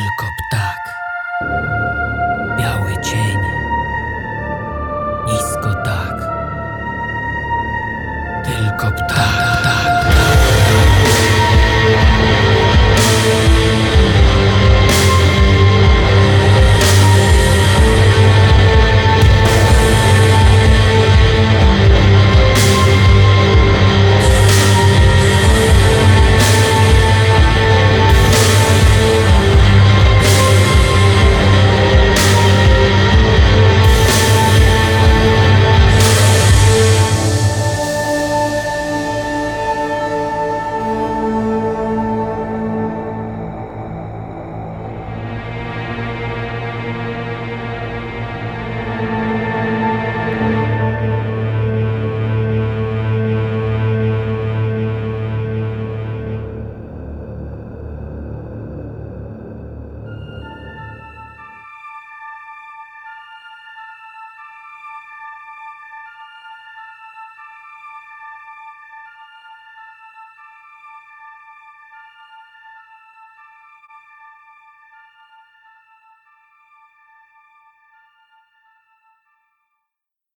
tylko ptak. Biały cień. Nisko tak. Tylko ptak.